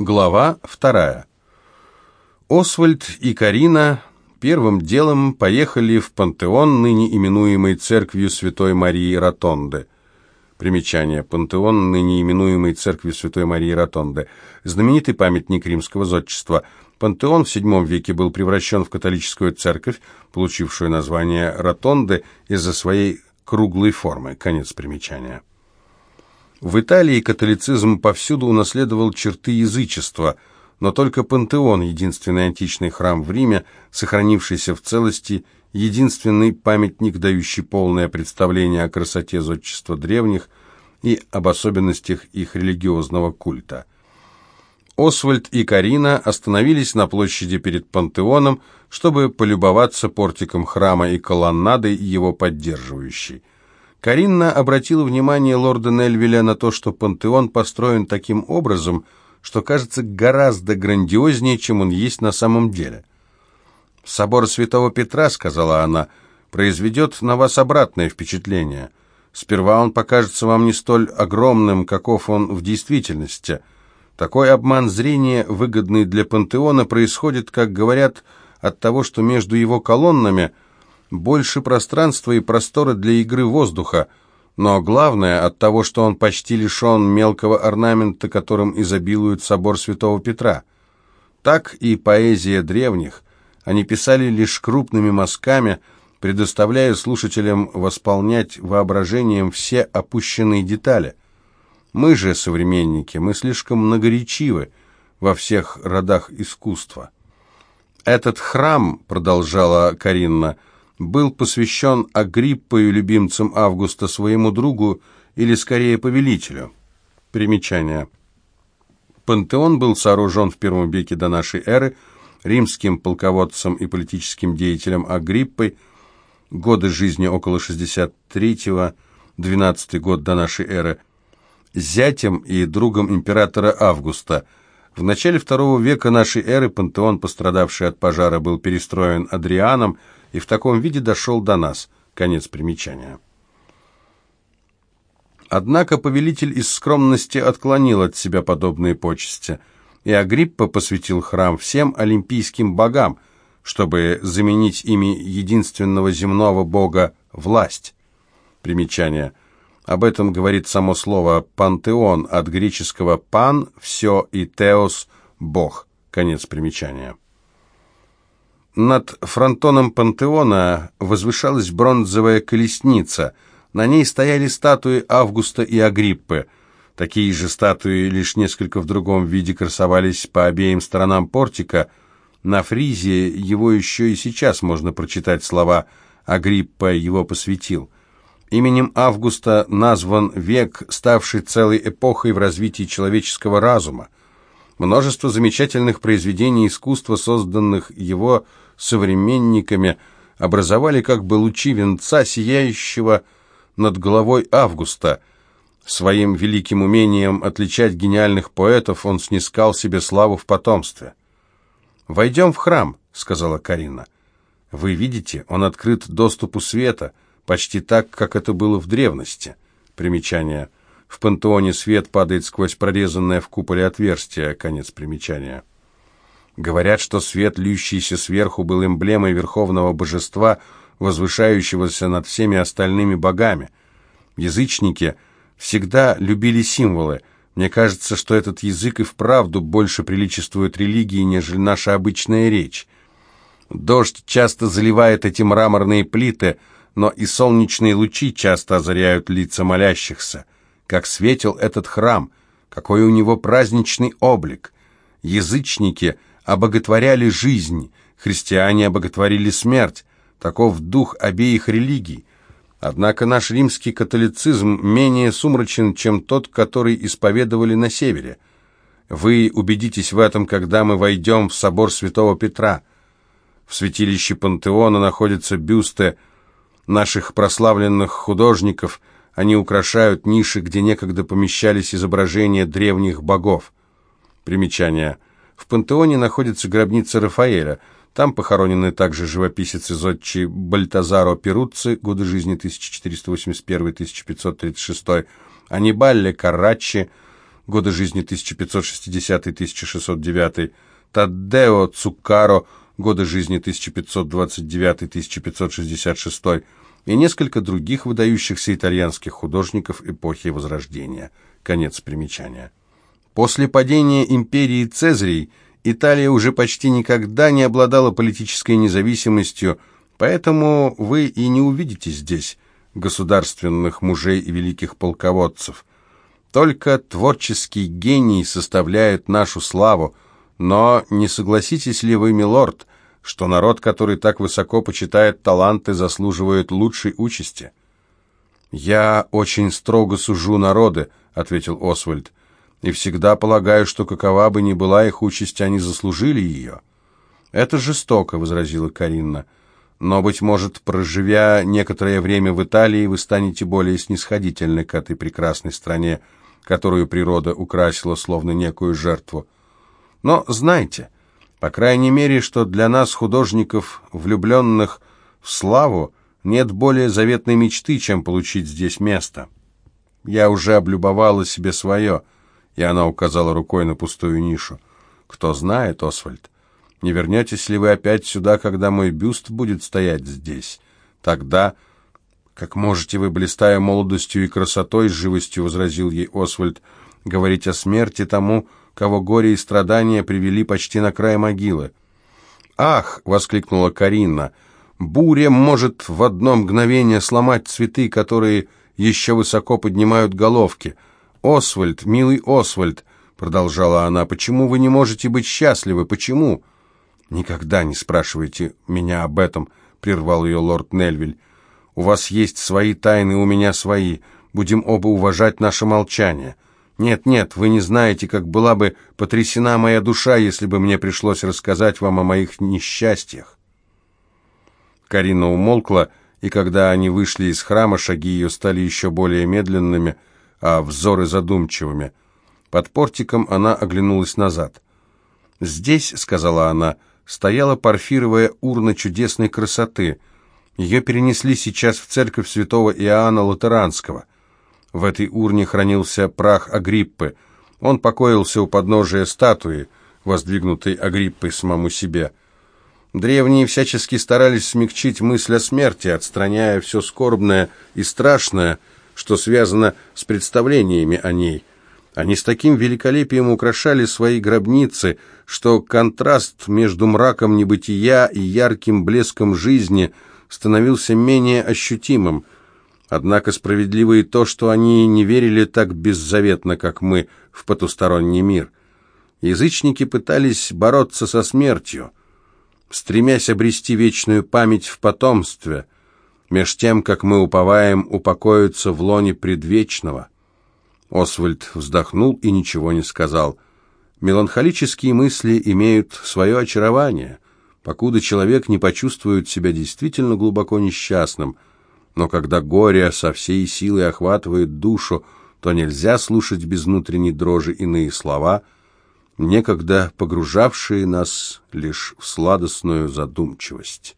Глава вторая. Освальд и Карина первым делом поехали в пантеон, ныне именуемый церковью Святой Марии Ротонды. Примечание. Пантеон, ныне именуемый церковью Святой Марии Ротонды. Знаменитый памятник римского зодчества. Пантеон в VII веке был превращен в католическую церковь, получившую название Ротонды из-за своей круглой формы. Конец примечания. В Италии католицизм повсюду унаследовал черты язычества, но только Пантеон, единственный античный храм в Риме, сохранившийся в целости, единственный памятник, дающий полное представление о красоте зодчества древних и об особенностях их религиозного культа. Освальд и Карина остановились на площади перед Пантеоном, чтобы полюбоваться портиком храма и колоннадой, его поддерживающей. Каринна обратила внимание лорда Нельвиля на то, что пантеон построен таким образом, что кажется гораздо грандиознее, чем он есть на самом деле. «Собор святого Петра», — сказала она, — «произведет на вас обратное впечатление. Сперва он покажется вам не столь огромным, каков он в действительности. Такой обман зрения, выгодный для пантеона, происходит, как говорят, от того, что между его колоннами — больше пространства и простора для игры воздуха, но главное от того, что он почти лишен мелкого орнамента, которым изобилует собор Святого Петра. Так и поэзия древних. Они писали лишь крупными мазками, предоставляя слушателям восполнять воображением все опущенные детали. Мы же, современники, мы слишком многоречивы во всех родах искусства. «Этот храм», — продолжала Каринна, — был посвящен Агриппою, любимцем Августа, своему другу, или скорее повелителю. Примечание. Пантеон был сооружен в первом веке до нашей эры римским полководцем и политическим деятелем Агриппой, годы жизни около 63-го, 12 год до нашей эры, зятем и другом императора Августа. В начале второго века нашей эры пантеон, пострадавший от пожара, был перестроен Адрианом, и в таком виде дошел до нас. Конец примечания. Однако повелитель из скромности отклонил от себя подобные почести, и Агриппа посвятил храм всем олимпийским богам, чтобы заменить ими единственного земного бога – власть. Примечание. Об этом говорит само слово «пантеон» от греческого «пан» – «все» и «теос» – «бог». Конец примечания. Над фронтоном пантеона возвышалась бронзовая колесница. На ней стояли статуи Августа и Агриппы. Такие же статуи, лишь несколько в другом виде, красовались по обеим сторонам портика. На фризе его еще и сейчас можно прочитать слова «Агриппа его посвятил». Именем Августа назван век, ставший целой эпохой в развитии человеческого разума. Множество замечательных произведений искусства, созданных его современниками, образовали как бы лучи венца, сияющего над головой Августа. Своим великим умением отличать гениальных поэтов он снискал себе славу в потомстве. «Войдем в храм», — сказала Карина. «Вы видите, он открыт доступу света, почти так, как это было в древности». Примечание. В пантеоне свет падает сквозь прорезанное в куполе отверстие. Конец примечания. Говорят, что свет, льющийся сверху, был эмблемой верховного божества, возвышающегося над всеми остальными богами. Язычники всегда любили символы. Мне кажется, что этот язык и вправду больше приличествует религии, нежели наша обычная речь. Дождь часто заливает эти мраморные плиты, но и солнечные лучи часто озаряют лица молящихся. Как светил этот храм, какой у него праздничный облик. Язычники – обоготворяли жизнь, христиане обоготворили смерть. Таков дух обеих религий. Однако наш римский католицизм менее сумрачен, чем тот, который исповедовали на севере. Вы убедитесь в этом, когда мы войдем в собор святого Петра. В святилище Пантеона находятся бюсты наших прославленных художников. Они украшают ниши, где некогда помещались изображения древних богов. Примечание – в пантеоне находится гробница Рафаэля. Там похоронены также живописец и зодчий Бальтазаро Перуцци, годы жизни 1481-1536, Анибалле Карраччи, годы жизни 1560-1609, Таддео Цуккаро, годы жизни 1529-1566, и несколько других выдающихся итальянских художников эпохи Возрождения. Конец примечания. После падения империи Цезарей Италия уже почти никогда не обладала политической независимостью, поэтому вы и не увидите здесь государственных мужей и великих полководцев. Только творческий гений составляет нашу славу, но не согласитесь ли вы, милорд, что народ, который так высоко почитает таланты, заслуживает лучшей участи? «Я очень строго сужу народы», — ответил Освальд, «и всегда полагаю, что какова бы ни была их участь, они заслужили ее». «Это жестоко», — возразила Каринна, «но, быть может, проживя некоторое время в Италии, вы станете более снисходительны к этой прекрасной стране, которую природа украсила словно некую жертву. Но знайте, по крайней мере, что для нас, художников, влюбленных в славу, нет более заветной мечты, чем получить здесь место. Я уже облюбовала себе свое, и она указала рукой на пустую нишу. Кто знает, Освальд, не вернетесь ли вы опять сюда, когда мой бюст будет стоять здесь? Тогда, как можете вы, блистая молодостью и красотой, с живостью возразил ей Освальд, говорить о смерти тому, кого горе и страдания привели почти на край могилы. «Ах!» — воскликнула Карина. «Буря может в одно мгновение сломать цветы, которые еще высоко поднимают головки. Освальд, милый Освальд!» — продолжала она. «Почему вы не можете быть счастливы? Почему?» «Никогда не спрашивайте меня об этом», — прервал ее лорд Нельвиль. «У вас есть свои тайны, у меня свои. Будем оба уважать наше молчание». Нет, нет, вы не знаете, как была бы потрясена моя душа, если бы мне пришлось рассказать вам о моих несчастьях. Карина умолкла, и когда они вышли из храма, шаги ее стали еще более медленными, а взоры задумчивыми. Под портиком она оглянулась назад. «Здесь», — сказала она, — стояла парфировая урна чудесной красоты. Ее перенесли сейчас в церковь святого Иоанна Латеранского. В этой урне хранился прах Агриппы. Он покоился у подножия статуи, воздвигнутой Агриппой самому себе. Древние всячески старались смягчить мысль о смерти, отстраняя все скорбное и страшное, что связано с представлениями о ней. Они с таким великолепием украшали свои гробницы, что контраст между мраком небытия и ярким блеском жизни становился менее ощутимым – Однако справедливо и то, что они не верили так беззаветно, как мы, в потусторонний мир. Язычники пытались бороться со смертью, стремясь обрести вечную память в потомстве, меж тем, как мы уповаем упокоиться в лоне предвечного. Освальд вздохнул и ничего не сказал. Меланхолические мысли имеют свое очарование, покуда человек не почувствует себя действительно глубоко несчастным – но когда горе со всей силой охватывает душу, то нельзя слушать без внутренней дрожи иные слова, некогда погружавшие нас лишь в сладостную задумчивость.